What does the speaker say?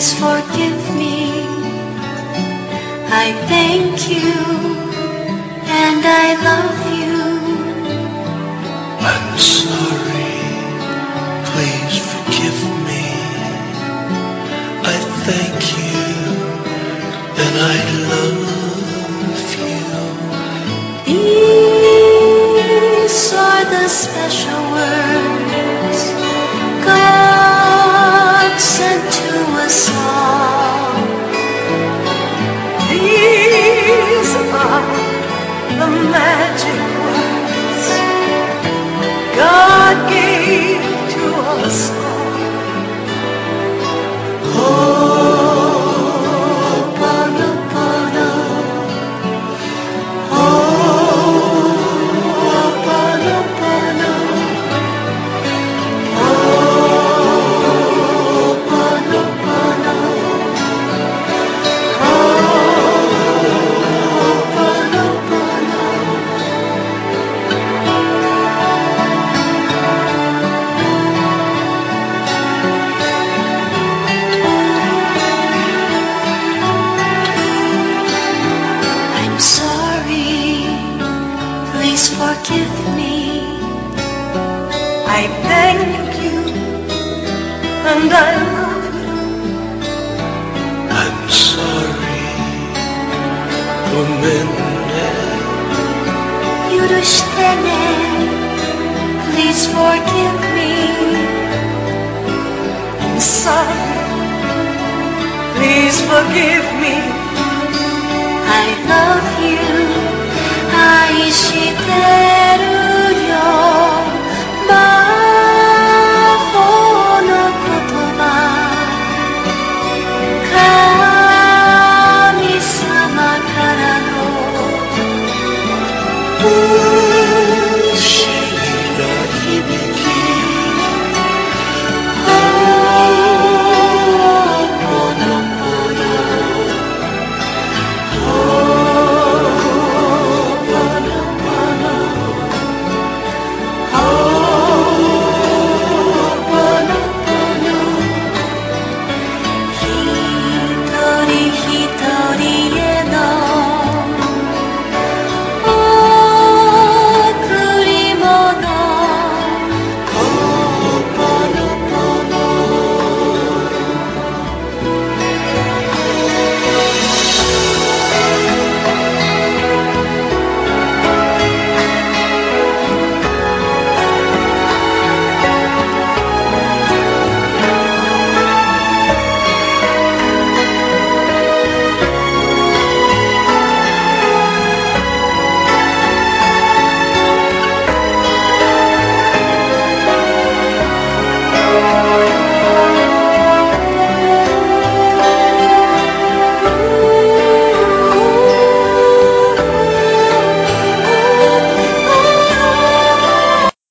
please forgive me. I thank you and I love you. I'm sorry, please forgive me. I thank you and I love you. These are the special words God sent to please forgive me. I thank you and I love you. I'm sorry, Lumene. Yurushtene, please forgive me. I'm sorry, please forgive me. I love you, してる